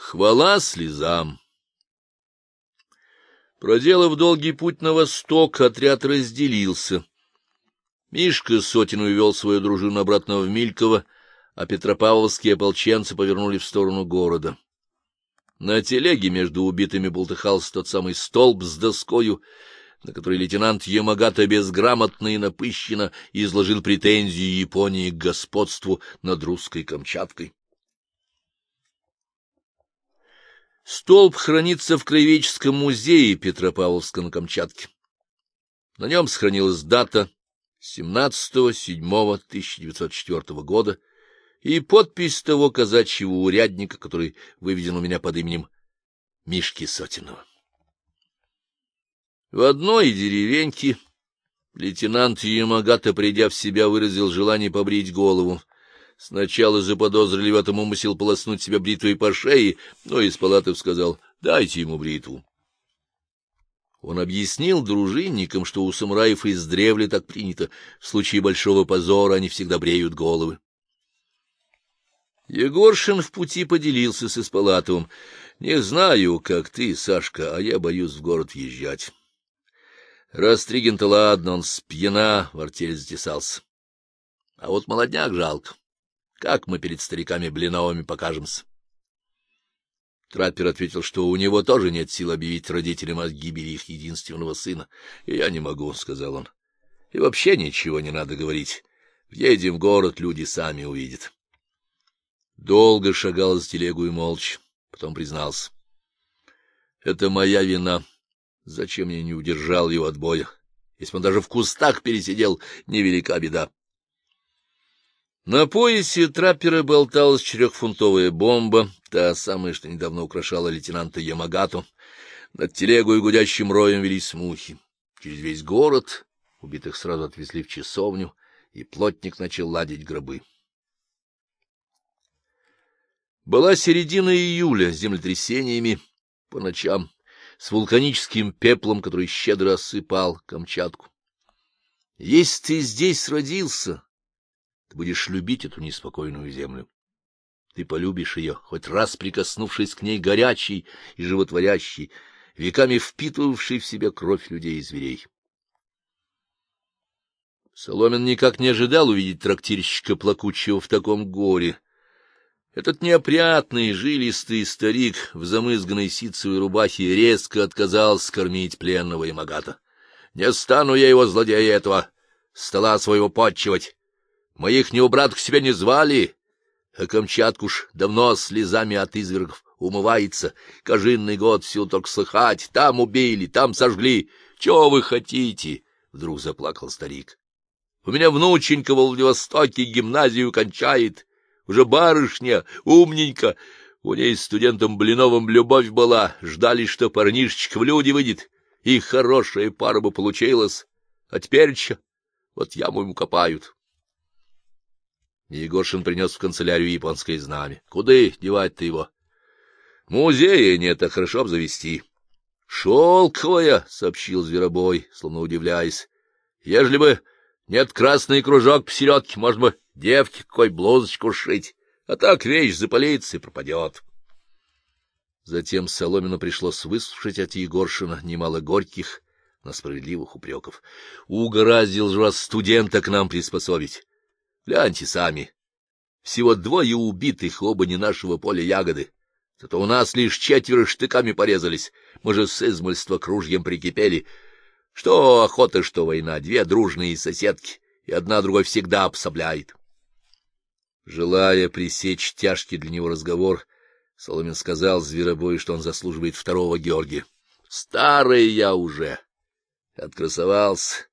Хвала слезам! Проделав долгий путь на восток, отряд разделился. Мишка Сотин увел свою дружину обратно в Мильково, а петропавловские ополченцы повернули в сторону города. На телеге между убитыми болтыхался тот самый столб с доскою, на которой лейтенант Ямагата безграмотно и напыщенно изложил претензии Японии к господству над русской Камчаткой. Столб хранится в Краеведческом музее Петропавловска на Камчатке. На нем сохранилась дата 17.07.1904 года и подпись того казачьего урядника, который выведен у меня под именем Мишки Сотинова. В одной деревеньке лейтенант Ямагата, придя в себя, выразил желание побрить голову. Сначала заподозрили в этом умысел полоснуть себя бритвой по шее, но из палаты сказал «дайте ему бритву». Он объяснил дружинникам, что у самураев из древля так принято, в случае большого позора они всегда бреют головы. Егоршин в пути поделился с Испалатовым. Не знаю, как ты, Сашка, а я боюсь в город въезжать. Растригин-то ладно, он с пьяна в артель затесался. А вот молодняк жалко. Как мы перед стариками Блиновыми покажемся? Траппер ответил, что у него тоже нет сил объявить родителям о гибели их единственного сына. — я не могу, — сказал он. — И вообще ничего не надо говорить. Въедем в город, люди сами увидят. Долго шагал за телегу и молча, потом признался. — Это моя вина. Зачем я не удержал его от боя? Если он даже в кустах пересидел, невелика беда. На поясе траппера болталась четырехфунтовая бомба, та самая, что недавно украшала лейтенанта Ямагату. Над телегой и гудящим роем велись мухи. Через весь город убитых сразу отвезли в часовню, и плотник начал ладить гробы. Была середина июля с землетрясениями по ночам, с вулканическим пеплом, который щедро осыпал Камчатку. Если ты здесь родился, ты будешь любить эту неспокойную землю. Ты полюбишь ее, хоть раз прикоснувшись к ней горячей и животворящей, веками впитывавшей в себя кровь людей и зверей. Соломин никак не ожидал увидеть трактирщика, плакучего в таком горе. Этот неопрятный, жилистый старик в замызганной ситцевой рубахе резко отказался кормить пленного Ямагата. — Не стану я его, злодея этого, стола своего подчивать. Моих неубраток себя не звали, а Камчатку ж давно слезами от извергов умывается. Кожинный год всю только слыхать. Там убили, там сожгли. Чего вы хотите? Вдруг заплакал старик. У меня внученька в Владивостоке гимназию кончает. Уже барышня, умненько. У ней с студентом Блиновым любовь была. Ждали, что парнишечка в люди выйдет. И хорошая пара бы получилась. А теперь че? Вот яму ему копают. Егоршин принес в канцелярию японское знамя. — Куда девать-то его? — Музея нет, а хорошо обзавести. — Шелковая, — сообщил Зверобой, словно удивляясь. — Ежели бы нет красный кружок посередке, может бы девке какой блузочку шить, а так вещь запалится и пропадет. Затем Соломину пришлось выслушать от Егоршина немало горьких, но справедливых упреков. Угораздил же вас студента к нам приспособить. Гляньте сами. Всего двое убитых, оба не нашего поля ягоды. Зато у нас лишь четверо штыками порезались. Мы же с измольства к ружьям прикипели. Что охота, что война. Две дружные соседки, и одна другой всегда обсобляет. Желая пресечь тяжкий для него разговор, Соломин сказал Зверобою, что он заслуживает второго Георгия. — Старый я уже. Открасовался.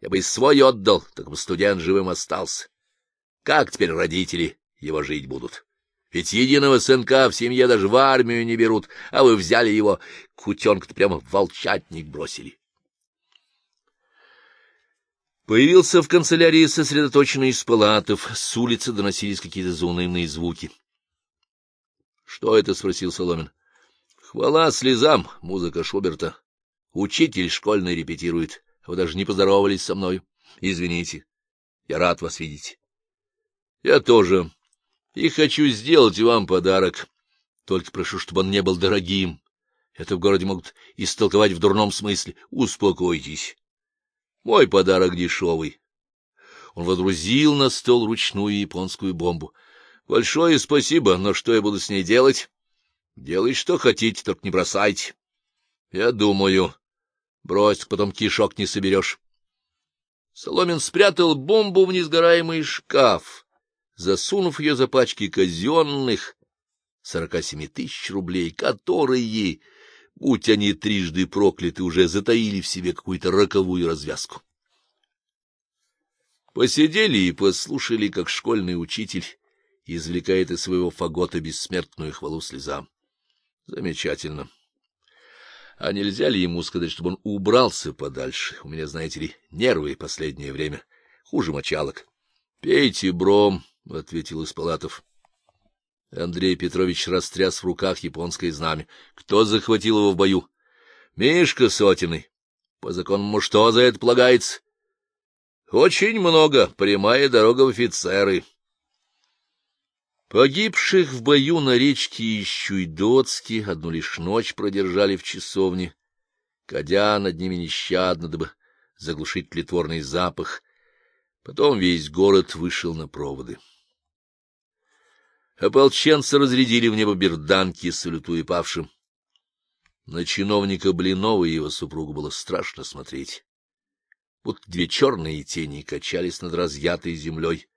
Я бы и свой отдал, так бы студент живым остался. Как теперь родители его жить будут? Ведь единого сынка в семье даже в армию не берут, а вы взяли его, кутенка-то прямо в волчатник бросили. Появился в канцелярии сосредоточенный из палатов, с улицы доносились какие-то заунывные звуки. — Что это? — спросил Соломин. — Хвала слезам, музыка Шуберта. Учитель школьный репетирует. Вы даже не поздоровались со мной. Извините. Я рад вас видеть. Я тоже. И хочу сделать вам подарок. Только прошу, чтобы он не был дорогим. Это в городе могут истолковать в дурном смысле. Успокойтесь. Мой подарок дешевый. Он водрузил на стол ручную японскую бомбу. Большое спасибо, но что я буду с ней делать? Делай, что хотите, только не бросайте. Я думаю. Брось, потом кишок не соберешь. Соломин спрятал бомбу в несгораемый шкаф, засунув ее за пачки казенных сорока семи тысяч рублей, которые, будь они трижды прокляты, уже затаили в себе какую-то роковую развязку. Посидели и послушали, как школьный учитель извлекает из своего фагота бессмертную хвалу слезам. Замечательно. А нельзя ли ему сказать, чтобы он убрался подальше? У меня, знаете ли, нервы последнее время. Хуже мочалок. — Пейте бром, — ответил Испалатов. Андрей Петрович растряс в руках японское знамя. Кто захватил его в бою? — Мишка Сотиный. По закону что за это полагается? — Очень много. Прямая дорога в офицеры. Погибших в бою на речке Ищуйдоцки одну лишь ночь продержали в часовне, кадя над ними нещадно, дабы заглушить тлетворный запах. Потом весь город вышел на проводы. Ополченцы разрядили в небо берданки, салютуя павшим. На чиновника Блинова и его супругу было страшно смотреть. Вот две черные тени качались над разъятой землей,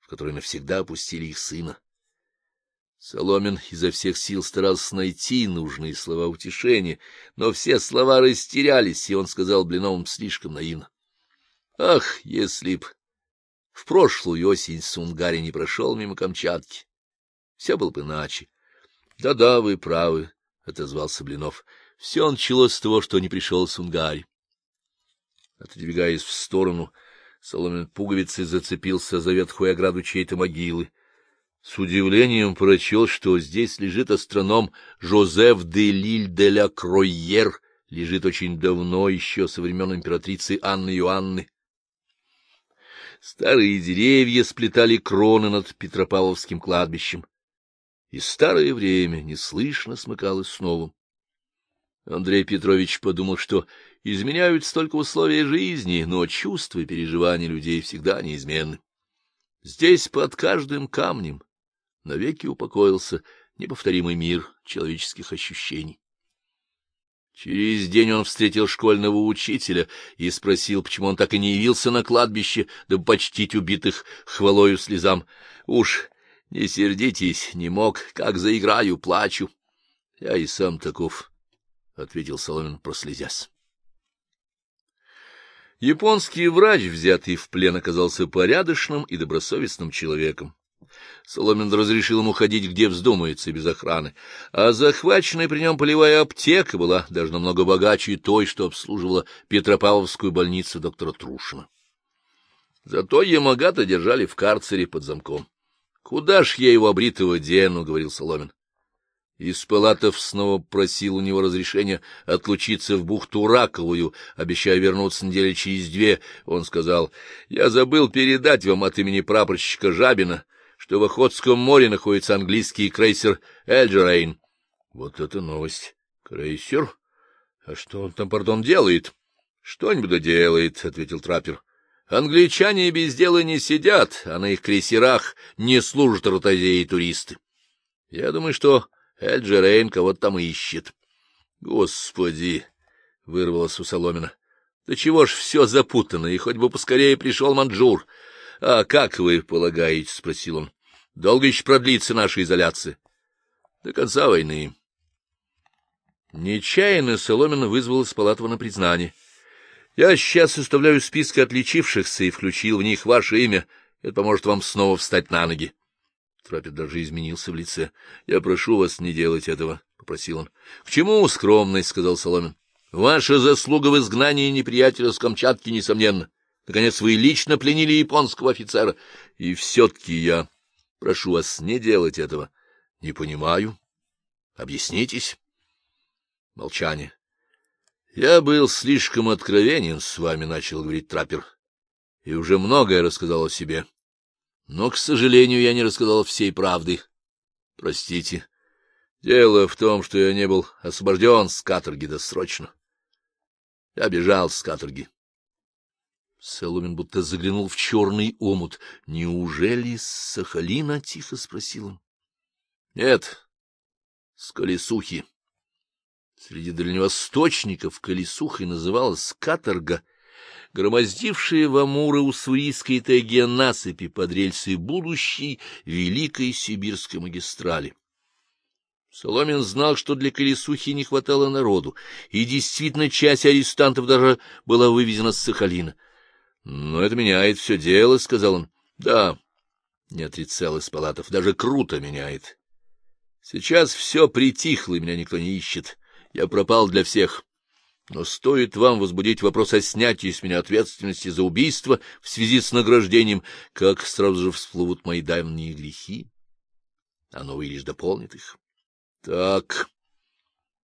в которой навсегда опустили их сына. Соломин изо всех сил старался найти нужные слова утешения, но все слова растерялись, и он сказал Блиновым слишком наивно. — Ах, если б в прошлую осень Сунгари не прошел мимо Камчатки, все было бы иначе. Да — Да-да, вы правы, — отозвался Блинов. — Все началось с того, что не пришел Сунгари. Отодвигаясь в сторону, Соломин пуговицей зацепился за ветхую ограду чьей-то могилы. С удивлением прочел, что здесь лежит астроном Жозеф де Лиль де ля Кройер, лежит очень давно, еще со времен императрицы Анны Иоанны. Старые деревья сплетали кроны над Петропавловским кладбищем, и старое время неслышно смыкалось с новым. Андрей Петрович подумал, что изменяют столько условия жизни, но чувства и переживания людей всегда неизменны. Здесь под каждым камнем навеки упокоился неповторимый мир человеческих ощущений. Через день он встретил школьного учителя и спросил, почему он так и не явился на кладбище, дабы почтить убитых хвалою слезам. Уж не сердитесь, не мог, как заиграю, плачу. Я и сам таков, — ответил Соломин, прослезясь. Японский врач, взятый в плен, оказался порядочным и добросовестным человеком. Соломин разрешил ему ходить, где вздумается, без охраны, а захваченная при нем полевая аптека была даже намного богаче той, что обслуживала Петропавловскую больницу доктора Трушина. Зато Ямагата держали в карцере под замком. — Куда ж я его обритого дену? — говорил Соломин. Испалатов снова просил у него разрешения отлучиться в бухту Раковую, обещая вернуться недели через две. Он сказал, — Я забыл передать вам от имени прапорщика Жабина, что в Охотском море находится английский крейсер «Эльджерейн». — Вот это новость. Крейсер? А что он там, пардон, делает? — Что-нибудь делает, — ответил траппер. — Англичане без дела не сидят, а на их крейсерах не служат ротозеи и туристы. Я думаю, что Эльджерейн кого-то там ищет. — Господи! — вырвалось у Соломина. — Да чего ж все запутано, и хоть бы поскорее пришел Манджур. — А как вы полагаете? — спросил он. — Долго еще продлится наша изоляция? — До конца войны. Нечаянно Соломин вызвал из Палатова на признание. — Я сейчас составляю списки отличившихся и включил в них ваше имя. Это поможет вам снова встать на ноги. Траппер даже изменился в лице. — Я прошу вас не делать этого, — попросил он. — К чему скромность? — сказал Соломин. — Ваша заслуга в изгнании неприятеля с Камчатки, несомненно. Наконец, вы лично пленили японского офицера. И все-таки я прошу вас не делать этого. — Не понимаю. Объяснитесь. Молчание. — Я был слишком откровенен с вами, — начал говорить траппер, — и уже многое рассказал о себе. Но, к сожалению, я не рассказал всей правды. Простите. Дело в том, что я не был освобожден с каторги досрочно. Я бежал с каторги. Соломин будто заглянул в черный омут. — Неужели с Сахалина? — тихо спросил он. — Нет, с Колесухи. Среди дальневосточников Колесухой называлась каторга, громоздившая в Амуры уссурийской тайге насыпи под рельсы будущей Великой Сибирской магистрали. Соломин знал, что для Колесухи не хватало народу, и действительно часть арестантов даже была вывезена с Сахалина. — Но это меняет все дело, — сказал он. — Да, — не отрицал из палатов, — даже круто меняет. Сейчас все притихло, и меня никто не ищет. Я пропал для всех. Но стоит вам возбудить вопрос о снятии с меня ответственности за убийство в связи с награждением, как сразу же всплывут мои давние грехи, а новый лишь дополнит их. — Так,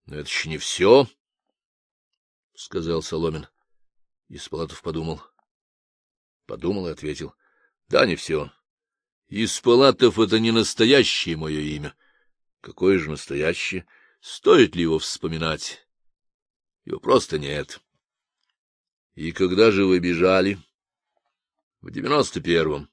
но это еще не все, — сказал Соломин. Испалатов подумал. Подумал и ответил. — Да, не все. Испалатов — это не настоящее мое имя. Какое же настоящее? Стоит ли его вспоминать? Его просто нет. — И когда же вы бежали? — В девяносто первом.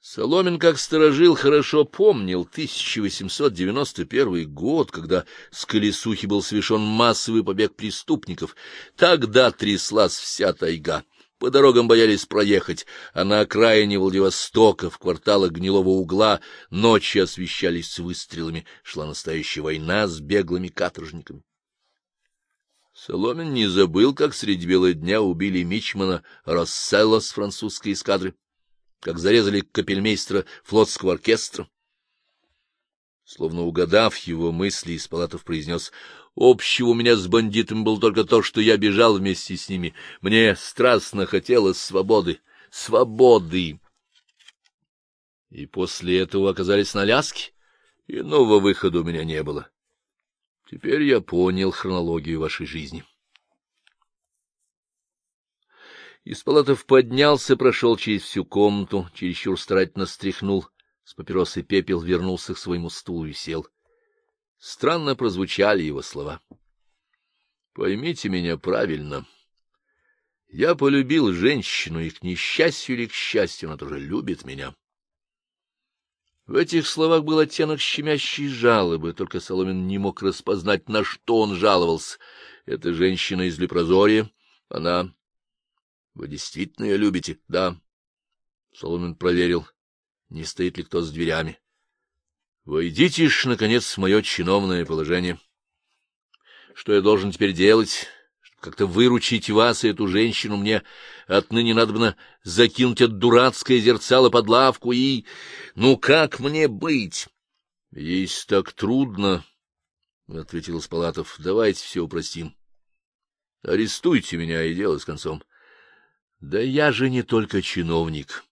Соломин, как сторожил, хорошо помнил 1891 год, когда с колесухи был совершен массовый побег преступников. Тогда тряслась вся тайга. По дорогам боялись проехать, а на окраине Владивостока, в кварталах Гнилого угла, ночи освещались выстрелами. Шла настоящая война с беглыми каторжниками. Соломин не забыл, как средь бела дня убили мичмана Росселла с французской эскадры как зарезали капельмейстера флотского оркестра. Словно угадав его мысли, Испалатов произнес, «Общего у меня с бандитами было только то, что я бежал вместе с ними. Мне страстно хотелось свободы, свободы!» И после этого оказались на Ляске? Иного выхода у меня не было. Теперь я понял хронологию вашей жизни. Испалатов поднялся, прошел через всю комнату, чересчур старательно стряхнул с папиросы пепел, вернулся к своему стулу и сел. Странно прозвучали его слова. — Поймите меня правильно. Я полюбил женщину, и к несчастью или к счастью она тоже любит меня. В этих словах был оттенок щемящей жалобы, только Соломин не мог распознать, на что он жаловался. Эта женщина из Лепрозория, она вы действительно ее любите? — Да. Соломин проверил, не стоит ли кто с дверями. — Войдите ж, наконец, в мое чиновное положение. Что я должен теперь делать? Как-то выручить вас и эту женщину, мне отныне надо бы закинуть это дурацкое зерцало под лавку и... Ну, как мне быть? — Есть так трудно, — ответил Испалатов. — Давайте все упростим. Арестуйте меня, и дело с концом. Да я же не только чиновник.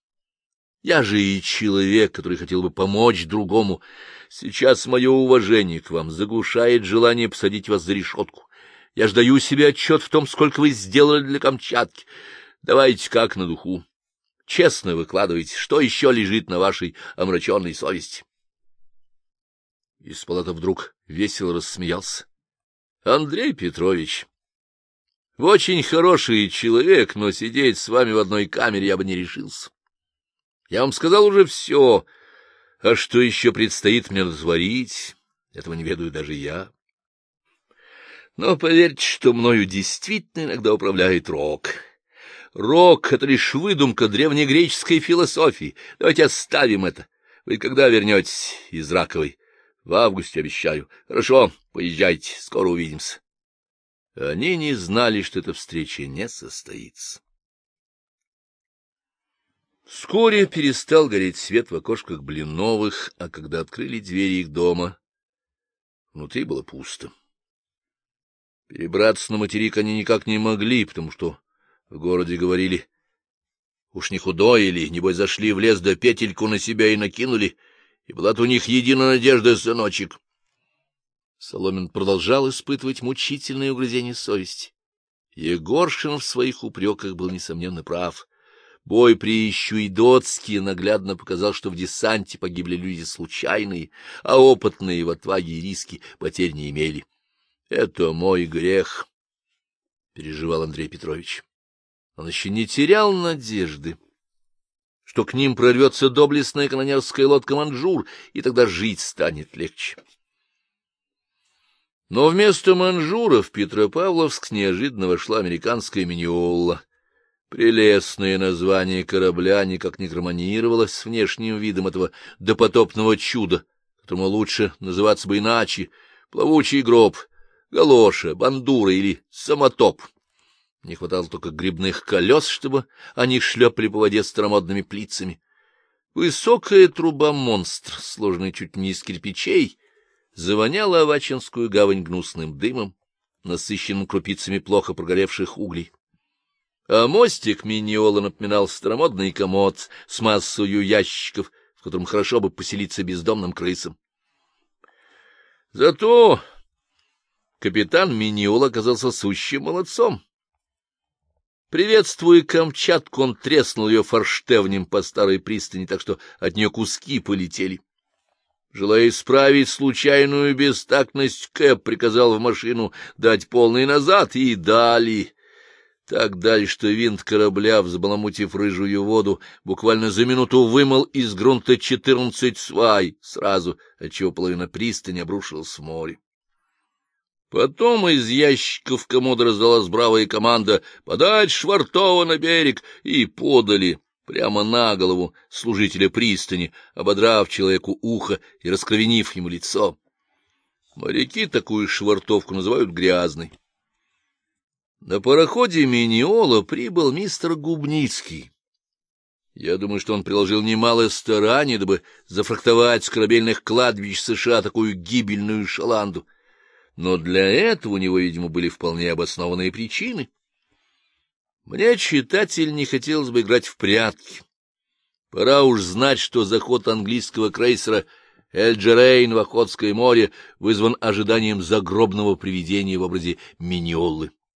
Я же и человек, который хотел бы помочь другому. Сейчас мое уважение к вам заглушает желание посадить вас за решетку. Я ж даю себе отчет в том, сколько вы сделали для Камчатки. Давайте как на духу. Честно выкладывайте, что еще лежит на вашей омраченной совести. Исполата вдруг весело рассмеялся. — Андрей Петрович, вы очень хороший человек, но сидеть с вами в одной камере я бы не решился. Я вам сказал уже все, а что еще предстоит мне натворить, этого не ведаю даже я. Но поверьте, что мною действительно иногда управляет Рок. Рок — это лишь выдумка древнегреческой философии. Давайте оставим это. Вы когда вернетесь из Раковой? В августе, обещаю. Хорошо, поезжайте, скоро увидимся. Они не знали, что эта встреча не состоится. Вскоре перестал гореть свет в окошках Блиновых, а когда открыли двери их дома, внутри было пусто. Перебраться на материк они никак не могли, потому что в городе говорили, уж не худой или, небось, зашли в лес да петельку на себя и накинули, и была-то у них единая надежда, сыночек. Соломин продолжал испытывать мучительное угрызение совести. Егоршин в своих упреках был, несомненно, прав. Бой при Ищуидоцке наглядно показал, что в десанте погибли люди случайные, а опытные в отваге и риске потерь не имели. — Это мой грех, — переживал Андрей Петрович. Он еще не терял надежды, что к ним прорвется доблестная канонерская лодка «Манжур», и тогда жить станет легче. Но вместо «Манжура» в Петропавловск неожиданно вошла американская «Миниолла». Прелестное название корабля никак не гармонировалось с внешним видом этого допотопного чуда, которому лучше называться бы иначе — плавучий гроб, галоша, бандура или самотоп. Не хватало только грибных колес, чтобы они шлепали по воде старомодными плицами. Высокая труба-монстр, сложенная чуть не из кирпичей, завоняла Авачинскую гавань гнусным дымом, насыщенным крупицами плохо прогоревших углей. А мостик Миниола напоминал старомодный комод с массою ящиков, в котором хорошо бы поселиться бездомным крысам. Зато капитан Миниола оказался сущим молодцом. Приветствуя Камчатку, он треснул ее форштевнем по старой пристани, так что от нее куски полетели. Желая исправить случайную бестактность, Кэп приказал в машину дать полный назад, и дали. Так дали, что винт корабля, взбаламутив рыжую воду, буквально за минуту вымыл из грунта четырнадцать свай сразу, отчего половина пристани обрушилась в море. Потом из ящиков комода раздалась бравая команда «Подать Швартова на берег!» и подали прямо на голову служителя пристани, ободрав человеку ухо и раскровенив ему лицо. Моряки такую швартовку называют грязной. На пароходе Миниола прибыл мистер Губницкий. Я думаю, что он приложил немало стараний, дабы зафрахтовать с корабельных кладбищ США такую гибельную шаланду — но для этого у него, видимо, были вполне обоснованные причины. Мне, читатель, не хотелось бы играть в прятки. Пора уж знать, что заход английского крейсера «Эльджерейн» в Охотское море вызван ожиданием загробного привидения в образе Миниолы.